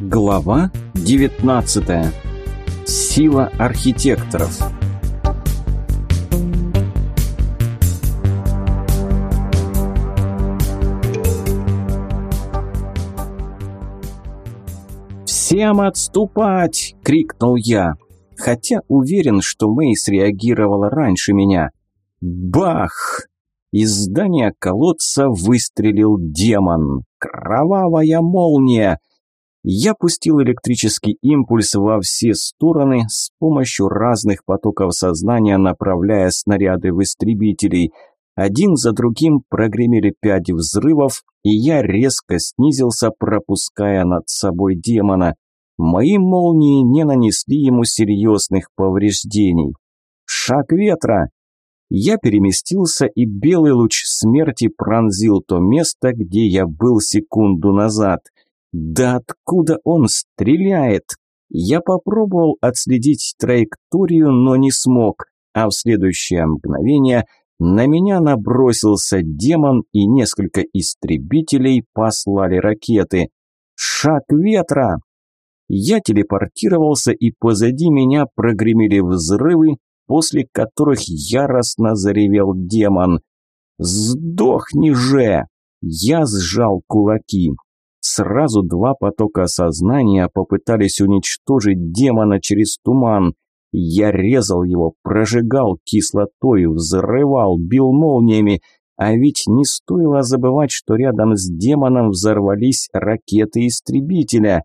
Глава 19. Сила архитекторов. «Всем отступать!» – крикнул я. Хотя уверен, что Мэй среагировала раньше меня. Бах! Из здания колодца выстрелил демон. Кровавая молния! Я пустил электрический импульс во все стороны с помощью разных потоков сознания, направляя снаряды в истребителей. Один за другим прогремели пять взрывов, и я резко снизился, пропуская над собой демона. Мои молнии не нанесли ему серьезных повреждений. Шаг ветра! Я переместился, и белый луч смерти пронзил то место, где я был секунду назад. Да откуда он стреляет? Я попробовал отследить траекторию, но не смог, а в следующее мгновение на меня набросился демон, и несколько истребителей послали ракеты. Шаг ветра! Я телепортировался, и позади меня прогремели взрывы, после которых яростно заревел демон. «Сдохни же!» Я сжал кулаки. Сразу два потока сознания попытались уничтожить демона через туман. Я резал его, прожигал кислотой, взрывал, бил молниями, а ведь не стоило забывать, что рядом с демоном взорвались ракеты истребителя.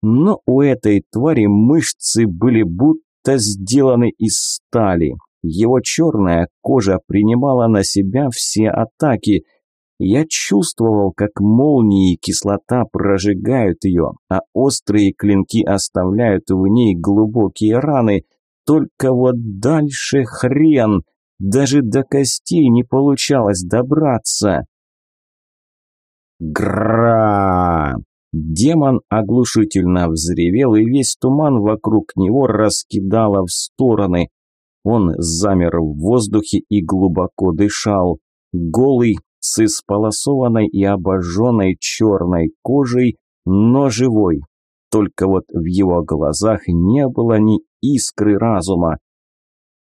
Но у этой твари мышцы были будто сделаны из стали. Его черная кожа принимала на себя все атаки. Я чувствовал, как молнии и кислота прожигают ее, а острые клинки оставляют в ней глубокие раны. Только вот дальше хрен, даже до костей не получалось добраться. Гра! Демон оглушительно взревел, и весь туман вокруг него раскидало в стороны. Он замер в воздухе и глубоко дышал. Голый, с исполосованной и обожженной черной кожей, но живой. Только вот в его глазах не было ни искры разума.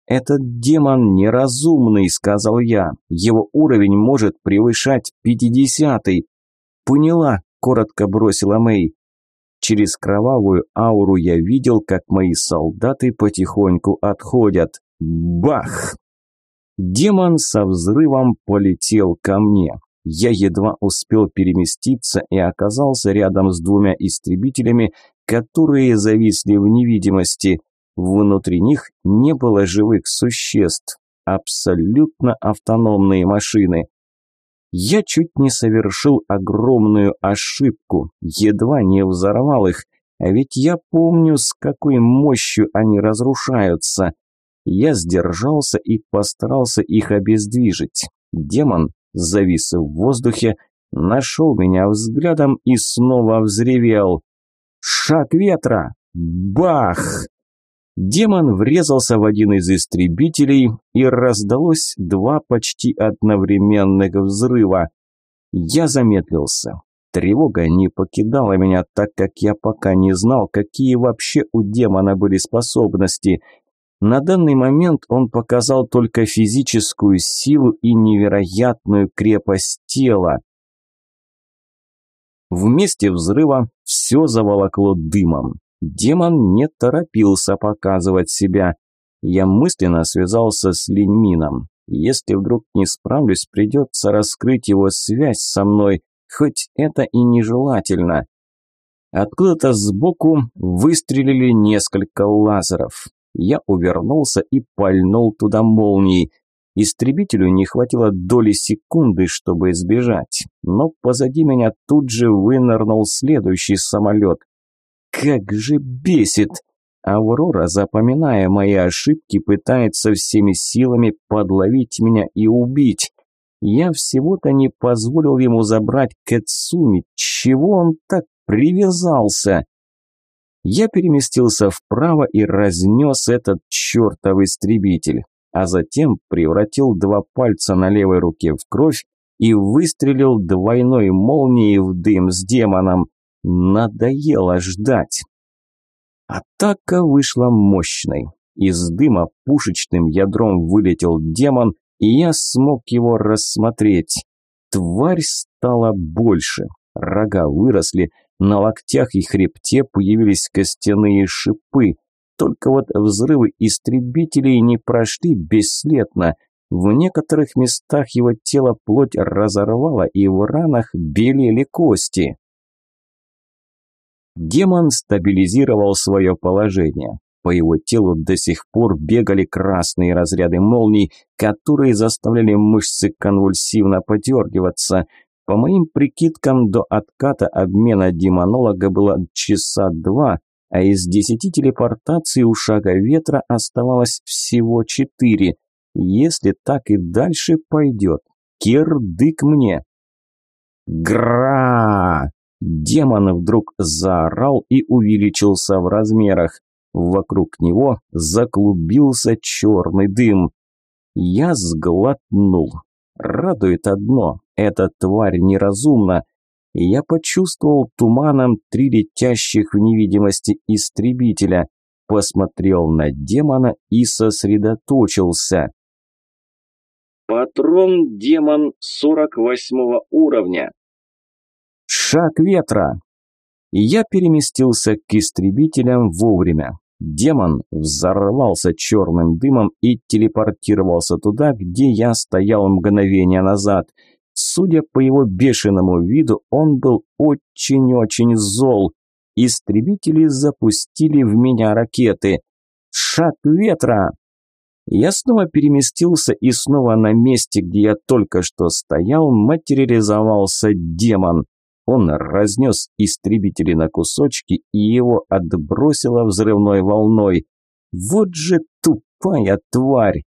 «Этот демон неразумный», — сказал я. «Его уровень может превышать пятидесятый». «Поняла», – коротко бросила Мэй. Через кровавую ауру я видел, как мои солдаты потихоньку отходят. Бах! Демон со взрывом полетел ко мне. Я едва успел переместиться и оказался рядом с двумя истребителями, которые зависли в невидимости. Внутри них не было живых существ. Абсолютно автономные машины. Я чуть не совершил огромную ошибку, едва не взорвал их, а ведь я помню, с какой мощью они разрушаются. Я сдержался и постарался их обездвижить. Демон завис в воздухе, нашел меня взглядом и снова взревел. «Шаг ветра! Бах!» Демон врезался в один из истребителей, и раздалось два почти одновременных взрыва. Я замедлился. Тревога не покидала меня, так как я пока не знал, какие вообще у демона были способности. На данный момент он показал только физическую силу и невероятную крепость тела. В месте взрыва все заволокло дымом. Демон не торопился показывать себя. Я мысленно связался с Линьмином. Если вдруг не справлюсь, придется раскрыть его связь со мной, хоть это и нежелательно. Откуда-то сбоку выстрелили несколько лазеров. Я увернулся и пальнул туда молнией. Истребителю не хватило доли секунды, чтобы избежать, но позади меня тут же вынырнул следующий самолет. Как же бесит! Аврора, запоминая мои ошибки, пытается всеми силами подловить меня и убить. Я всего-то не позволил ему забрать Кэцуми. Чего он так привязался? Я переместился вправо и разнес этот чертов истребитель, а затем превратил два пальца на левой руке в кровь и выстрелил двойной молнией в дым с демоном. Надоело ждать. Атака вышла мощной. Из дыма пушечным ядром вылетел демон, и я смог его рассмотреть. Тварь стала больше. Рога выросли, на локтях и хребте появились костяные шипы. Только вот взрывы истребителей не прошли бесследно. В некоторых местах его тело плоть разорвало, и в ранах белели кости. Демон стабилизировал свое положение. По его телу до сих пор бегали красные разряды молний, которые заставляли мышцы конвульсивно подергиваться. По моим прикидкам, до отката обмена демонолога было часа два, а из десяти телепортаций у шага ветра оставалось всего четыре. Если так и дальше пойдет, кирдык мне. Гра! Демон вдруг заорал и увеличился в размерах. Вокруг него заклубился черный дым. Я сглотнул. Радует одно, эта тварь неразумна. Я почувствовал туманом три летящих в невидимости истребителя, посмотрел на демона и сосредоточился. Патрон демон 48 уровня. Шаг ветра. Я переместился к истребителям вовремя. Демон взорвался черным дымом и телепортировался туда, где я стоял мгновение назад. Судя по его бешеному виду, он был очень-очень зол. Истребители запустили в меня ракеты. Шаг ветра! Я снова переместился и снова на месте, где я только что стоял, материализовался демон. Он разнес истребители на кусочки и его отбросило взрывной волной. Вот же тупая тварь!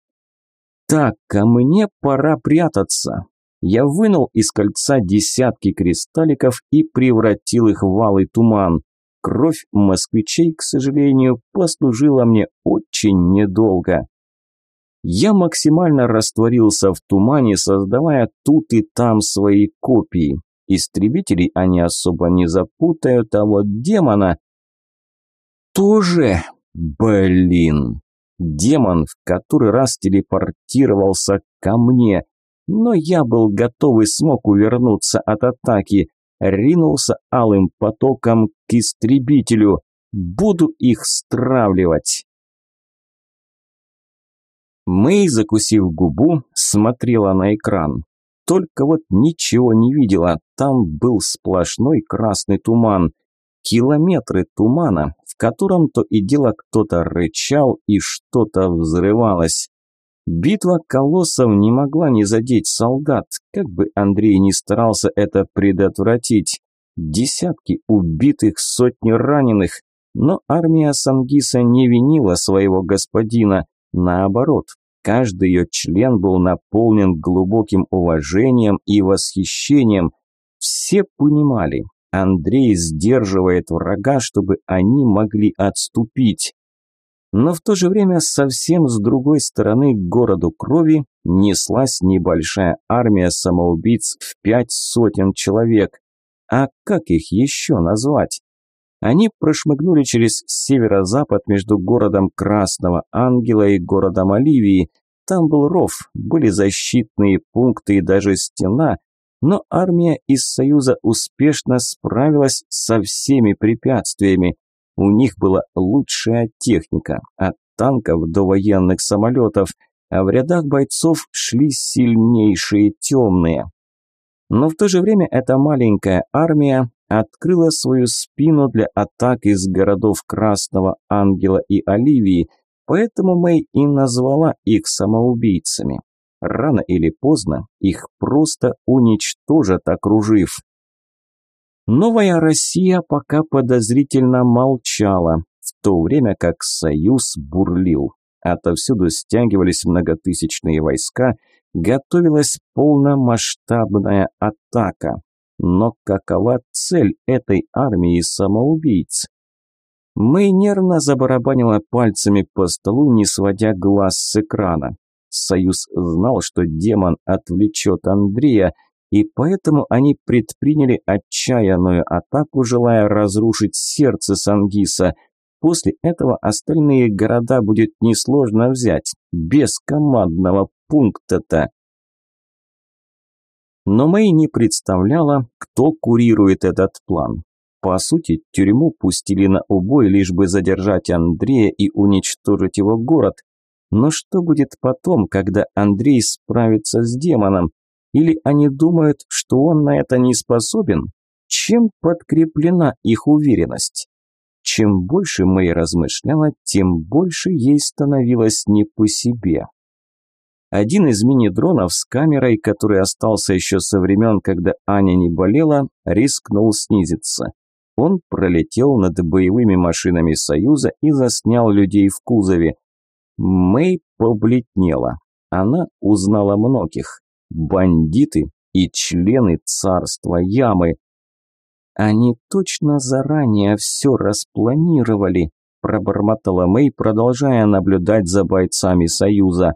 Так, а мне пора прятаться. Я вынул из кольца десятки кристалликов и превратил их в алый туман. Кровь москвичей, к сожалению, послужила мне очень недолго. Я максимально растворился в тумане, создавая тут и там свои копии. Истребителей они особо не запутают, а вот демона... Тоже, блин, демон в который раз телепортировался ко мне, но я был готов и смог увернуться от атаки, ринулся алым потоком к истребителю. Буду их стравливать. Мэй, закусив губу, смотрела на экран. Только вот ничего не видела, там был сплошной красный туман. Километры тумана, в котором то и дело кто-то рычал и что-то взрывалось. Битва колоссов не могла не задеть солдат, как бы Андрей ни старался это предотвратить. Десятки убитых, сотни раненых. Но армия Сангиса не винила своего господина. Наоборот, Каждый ее член был наполнен глубоким уважением и восхищением. Все понимали, Андрей сдерживает врага, чтобы они могли отступить. Но в то же время совсем с другой стороны к городу крови неслась небольшая армия самоубийц в пять сотен человек. А как их еще назвать? Они прошмыгнули через северо-запад между городом Красного Ангела и городом Оливии. Там был ров, были защитные пункты и даже стена, но армия из Союза успешно справилась со всеми препятствиями. У них была лучшая техника, от танков до военных самолетов, а в рядах бойцов шли сильнейшие темные. Но в то же время эта маленькая армия открыла свою спину для атак из городов Красного Ангела и Оливии, поэтому Мэй и назвала их самоубийцами. Рано или поздно их просто уничтожат, окружив. Новая Россия пока подозрительно молчала, в то время как Союз бурлил. Отовсюду стягивались многотысячные войска, готовилась полномасштабная атака. Но какова цель этой армии самоубийц? Мэй нервно забарабанила пальцами по столу, не сводя глаз с экрана. Союз знал, что демон отвлечет Андрея, и поэтому они предприняли отчаянную атаку, желая разрушить сердце Сангиса. После этого остальные города будет несложно взять, без командного пункта-то. Но Мэй не представляла, кто курирует этот план. По сути, тюрьму пустили на убой, лишь бы задержать Андрея и уничтожить его город. Но что будет потом, когда Андрей справится с демоном? Или они думают, что он на это не способен? Чем подкреплена их уверенность? Чем больше Мэй размышляла, тем больше ей становилось не по себе. Один из мини-дронов с камерой, который остался еще со времен, когда Аня не болела, рискнул снизиться. Он пролетел над боевыми машинами Союза и заснял людей в кузове. Мэй побледнела. Она узнала многих. Бандиты и члены царства Ямы. Они точно заранее все распланировали, пробормотала Мэй, продолжая наблюдать за бойцами Союза.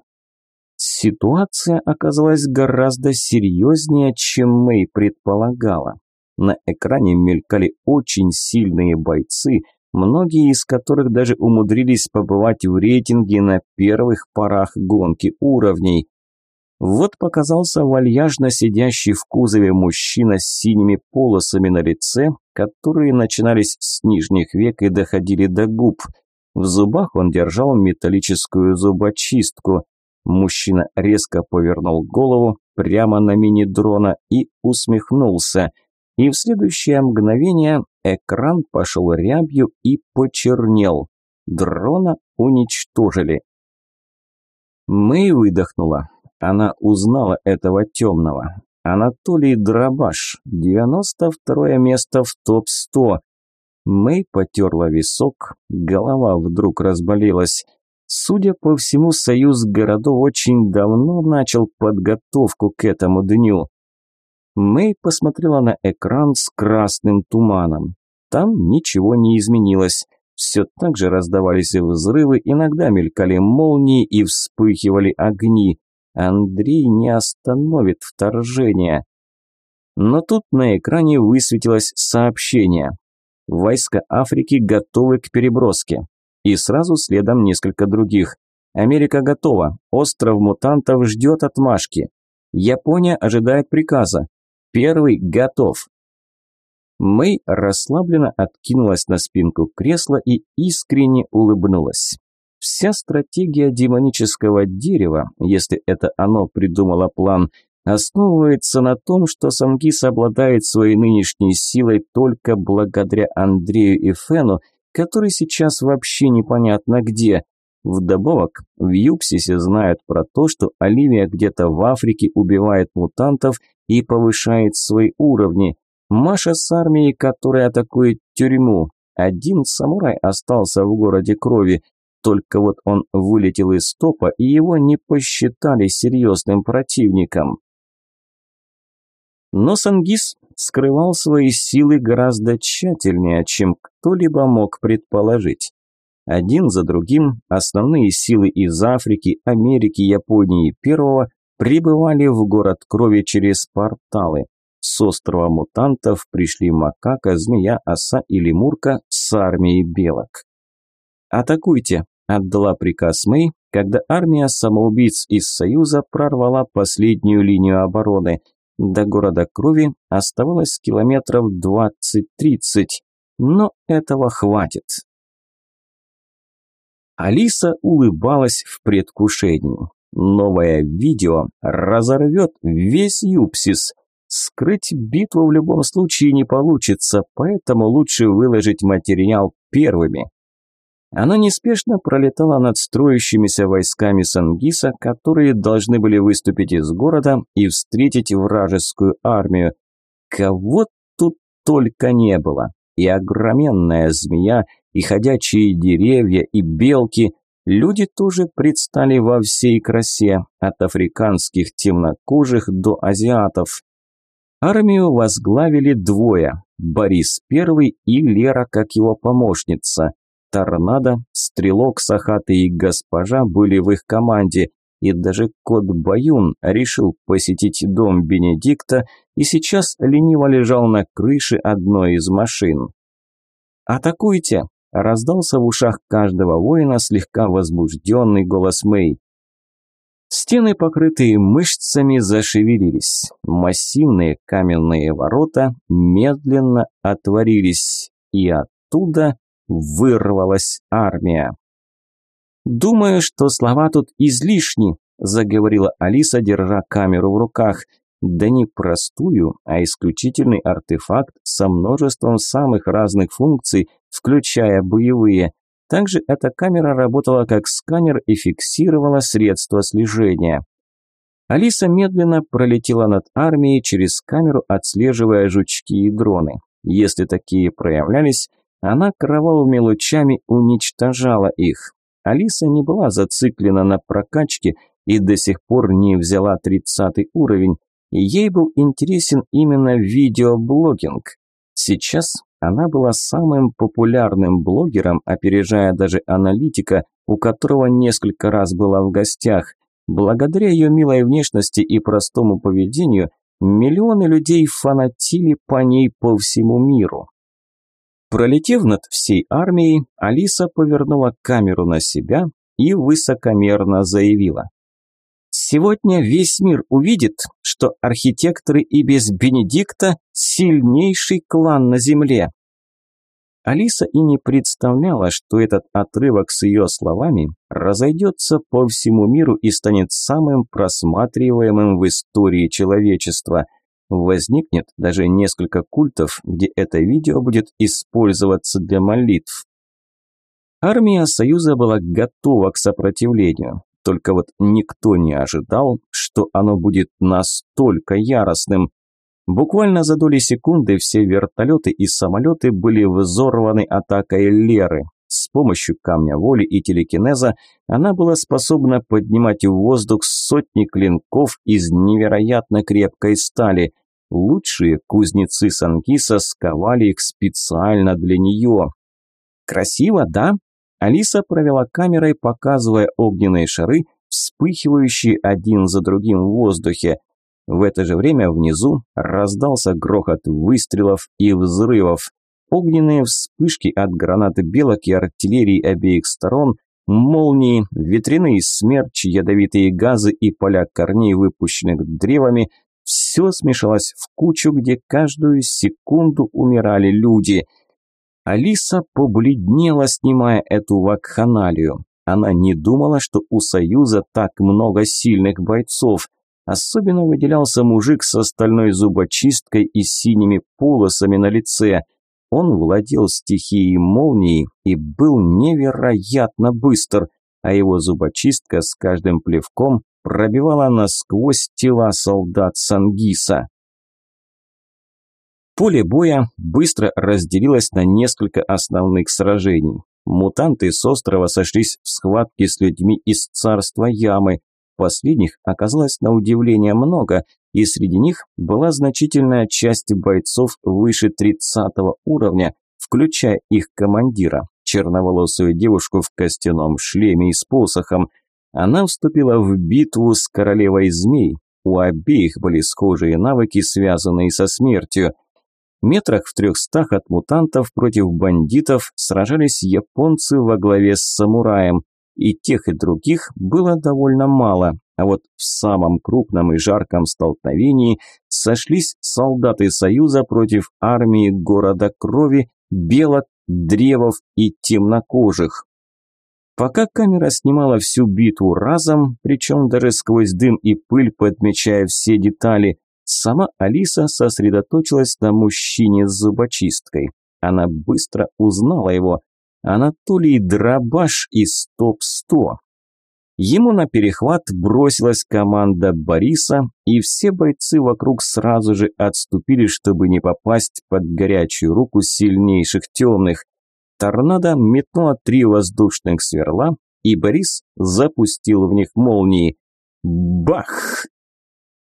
Ситуация оказалась гораздо серьезнее, чем Мэй предполагала. На экране мелькали очень сильные бойцы, многие из которых даже умудрились побывать в рейтинге на первых порах гонки уровней. Вот показался вальяжно сидящий в кузове мужчина с синими полосами на лице, которые начинались с нижних век и доходили до губ. В зубах он держал металлическую зубочистку. Мужчина резко повернул голову прямо на мини-дрона и усмехнулся. И в следующее мгновение экран пошел рябью и почернел. Дрона уничтожили. Мэй выдохнула. Она узнала этого темного. Анатолий Дробаш, 92 место в топ-100. Мэй потерла висок, голова вдруг разболелась. Судя по всему, союз городов очень давно начал подготовку к этому дню. Мэй посмотрела на экран с красным туманом. Там ничего не изменилось. Все так же раздавались взрывы, иногда мелькали молнии и вспыхивали огни. Андрей не остановит вторжение. Но тут на экране высветилось сообщение. Войска Африки готовы к переброске и сразу следом несколько других. Америка готова, остров мутантов ждет отмашки. Япония ожидает приказа. Первый готов. Мэй расслабленно откинулась на спинку кресла и искренне улыбнулась. Вся стратегия демонического дерева, если это оно придумало план, основывается на том, что Сангис обладает своей нынешней силой только благодаря Андрею и Фену, который сейчас вообще непонятно где. Вдобавок, в Юпсисе знают про то, что Оливия где-то в Африке убивает мутантов и повышает свои уровни. Маша с армией, которая атакует тюрьму. Один самурай остался в городе крови, только вот он вылетел из топа, и его не посчитали серьезным противником. Но Сангис скрывал свои силы гораздо тщательнее, чем кто-либо мог предположить. Один за другим основные силы из Африки, Америки, Японии Первого прибывали в город крови через порталы. С острова мутантов пришли макака, змея, оса и лемурка с армией белок. «Атакуйте!» – отдала приказ Мэй, когда армия самоубийц из Союза прорвала последнюю линию обороны – до города Крови оставалось километров 20-30, но этого хватит. Алиса улыбалась в предвкушении. Новое видео разорвет весь Юпсис. Скрыть битву в любом случае не получится, поэтому лучше выложить материал первыми. Она неспешно пролетала над строящимися войсками Сангиса, которые должны были выступить из города и встретить вражескую армию. Кого тут только не было. И огроменная змея, и ходячие деревья, и белки. Люди тоже предстали во всей красе, от африканских темнокожих до азиатов. Армию возглавили двое – Борис I и Лера как его помощница. Торнадо, Стрелок, Сахаты и Госпожа были в их команде, и даже кот Баюн решил посетить дом Бенедикта и сейчас лениво лежал на крыше одной из машин. «Атакуйте!» – раздался в ушах каждого воина слегка возбужденный голос Мэй. Стены, покрытые мышцами, зашевелились. Массивные каменные ворота медленно отворились, и оттуда вырвалась армия. «Думаю, что слова тут излишни», – заговорила Алиса, держа камеру в руках. Да не простую, а исключительный артефакт со множеством самых разных функций, включая боевые. Также эта камера работала как сканер и фиксировала средства слежения. Алиса медленно пролетела над армией через камеру, отслеживая жучки и дроны. Если такие проявлялись, она кровавыми лучами уничтожала их. Алиса не была зациклена на прокачке и до сих пор не взяла 30 уровень, ей был интересен именно видеоблогинг. Сейчас она была самым популярным блогером, опережая даже аналитика, у которого несколько раз была в гостях. Благодаря ее милой внешности и простому поведению, миллионы людей фанатили по ней по всему миру. Пролетев над всей армией, Алиса повернула камеру на себя и высокомерно заявила. «Сегодня весь мир увидит, что архитекторы и без Бенедикта – сильнейший клан на Земле». Алиса и не представляла, что этот отрывок с ее словами разойдется по всему миру и станет самым просматриваемым в истории человечества – Возникнет даже несколько культов, где это видео будет использоваться для молитв. Армия Союза была готова к сопротивлению, только вот никто не ожидал, что оно будет настолько яростным. Буквально за доли секунды все вертолеты и самолеты были взорваны атакой Леры. Помощью камня воли и телекинеза она была способна поднимать в воздух сотни клинков из невероятно крепкой стали. Лучшие кузнецы Санкиса сковали их специально для нее. Красиво, да? Алиса провела камерой, показывая огненные шары, вспыхивающие один за другим в воздухе. В это же время внизу раздался грохот выстрелов и взрывов. Огненные вспышки от гранат белок и артиллерии обеих сторон, молнии, ветряные смерчи, ядовитые газы и поля корней, выпущенных древами, все смешалось в кучу, где каждую секунду умирали люди. Алиса побледнела, снимая эту вакханалию. Она не думала, что у Союза так много сильных бойцов. Особенно выделялся мужик с стальной зубочисткой и синими полосами на лице – он владел стихией молнии и был невероятно быстр, а его зубочистка с каждым плевком пробивала насквозь тела солдат Сангиса. Поле боя быстро разделилось на несколько основных сражений. Мутанты с острова сошлись в схватке с людьми из царства Ямы. Последних оказалось на удивление много, и среди них была значительная часть бойцов выше 30 уровня, включая их командира, черноволосую девушку в костяном шлеме и с посохом. Она вступила в битву с королевой змей. У обеих были схожие навыки, связанные со смертью. Метрах в трехстах от мутантов против бандитов сражались японцы во главе с самураем, и тех и других было довольно мало, а вот в самом крупном и жарком столкновении сошлись солдаты Союза против армии города крови, белок, древов и темнокожих. Пока камера снимала всю битву разом, причем даже сквозь дым и пыль подмечая все детали, сама Алиса сосредоточилась на мужчине с зубочисткой. Она быстро узнала его. Анатолий Дробаш из ТОП-100. Ему на перехват бросилась команда Бориса, и все бойцы вокруг сразу же отступили, чтобы не попасть под горячую руку сильнейших темных. Торнадо метнуло три воздушных сверла, и Борис запустил в них молнии. Бах!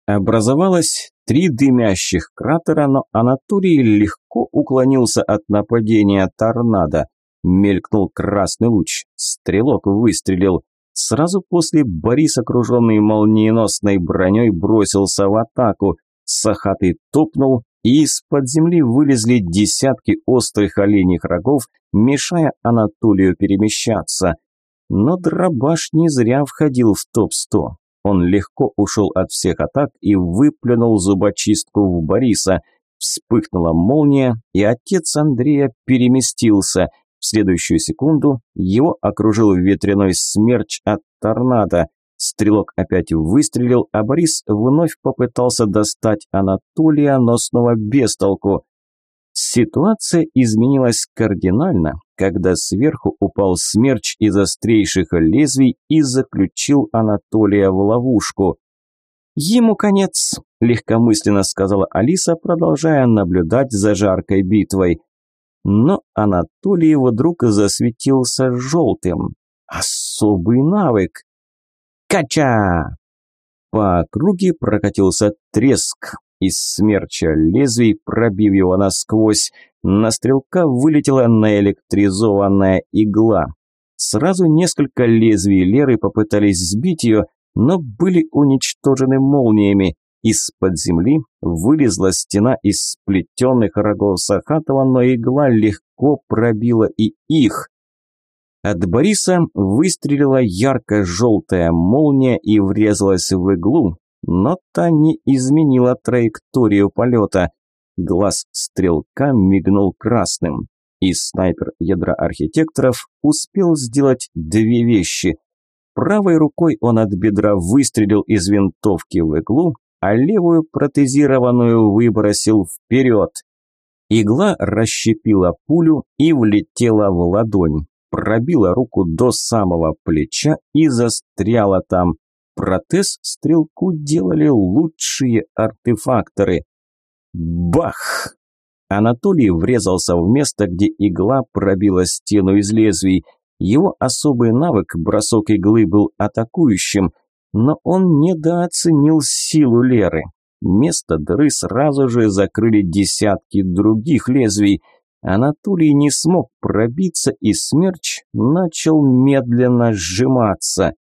Образовалось три дымящих кратера, но Анатолий легко уклонился от нападения торнадо. Мелькнул красный луч, стрелок выстрелил. Сразу после Борис, окруженный молниеносной броней, бросился в атаку. Сахатый топнул, и из-под земли вылезли десятки острых оленьих рогов, мешая Анатолию перемещаться. Но дробаш не зря входил в топ-100. Он легко ушел от всех атак и выплюнул зубочистку в Бориса. Вспыхнула молния, и отец Андрея переместился – в следующую секунду его окружил ветряной смерч от торнадо. Стрелок опять выстрелил, а Борис вновь попытался достать Анатолия, но снова без толку. Ситуация изменилась кардинально, когда сверху упал смерч из острейших лезвий и заключил Анатолия в ловушку. «Ему конец», – легкомысленно сказала Алиса, продолжая наблюдать за жаркой битвой. Но Анатолий его друг засветился желтым. Особый навык. Кача! По округе прокатился треск. Из смерча лезвий, пробив его насквозь, на стрелка вылетела наэлектризованная игла. Сразу несколько лезвий Леры попытались сбить ее, но были уничтожены молниями. Из-под земли вылезла стена из сплетенных рогов Сахатова, но игла легко пробила и их. От Бориса выстрелила ярко-желтая молния и врезалась в иглу, но та не изменила траекторию полета. Глаз стрелка мигнул красным, и снайпер ядра архитекторов успел сделать две вещи. Правой рукой он от бедра выстрелил из винтовки в иглу, а левую протезированную выбросил вперед. Игла расщепила пулю и влетела в ладонь, пробила руку до самого плеча и застряла там. Протез стрелку делали лучшие артефакторы. Бах! Анатолий врезался в место, где игла пробила стену из лезвий. Его особый навык, бросок иглы, был атакующим – но он недооценил силу Леры. Место дыры сразу же закрыли десятки других лезвий. Анатолий не смог пробиться, и смерч начал медленно сжиматься.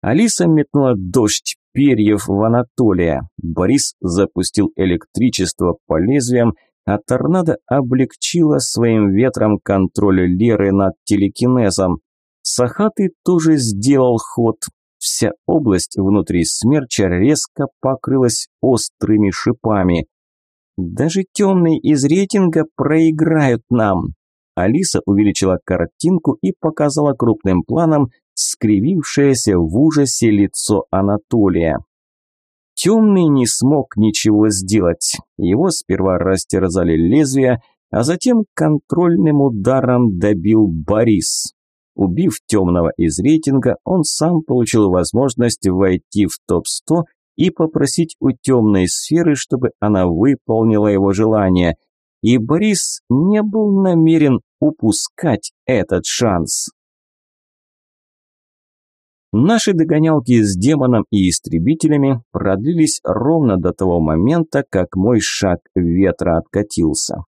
Алиса метнула дождь перьев в Анатолия. Борис запустил электричество по лезвиям, а торнадо облегчило своим ветром контроль Леры над телекинезом. Сахатый тоже сделал ход, Вся область внутри смерча резко покрылась острыми шипами. Даже темные из рейтинга проиграют нам. Алиса увеличила картинку и показала крупным планом скривившееся в ужасе лицо Анатолия. Темный не смог ничего сделать. Его сперва растерзали лезвия, а затем контрольным ударом добил Борис. Убив темного из рейтинга, он сам получил возможность войти в топ-100 и попросить у темной сферы, чтобы она выполнила его желание. И Борис не был намерен упускать этот шанс. Наши догонялки с демоном и истребителями продлились ровно до того момента, как мой шаг ветра откатился.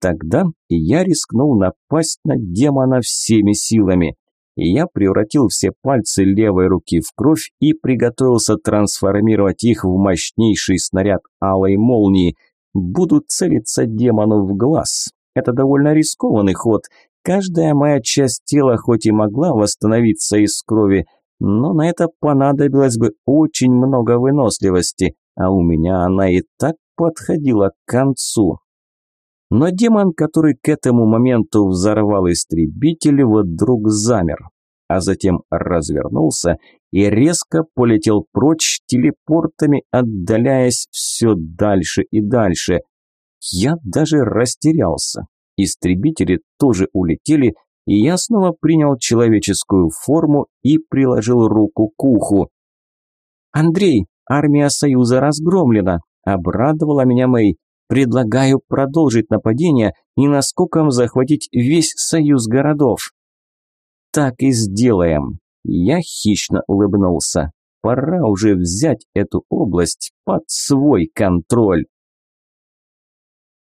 Тогда я рискнул напасть на демона всеми силами. Я превратил все пальцы левой руки в кровь и приготовился трансформировать их в мощнейший снаряд алой молнии. Буду целиться демону в глаз. Это довольно рискованный ход. Каждая моя часть тела хоть и могла восстановиться из крови, но на это понадобилось бы очень много выносливости, а у меня она и так подходила к концу. Но демон, который к этому моменту взорвал истребитель, вдруг замер, а затем развернулся и резко полетел прочь телепортами, отдаляясь все дальше и дальше. Я даже растерялся. Истребители тоже улетели, и я снова принял человеческую форму и приложил руку к уху. «Андрей, армия Союза разгромлена», – обрадовала меня Мэй. Предлагаю продолжить нападение и наскоком захватить весь союз городов. Так и сделаем. Я хищно улыбнулся. Пора уже взять эту область под свой контроль.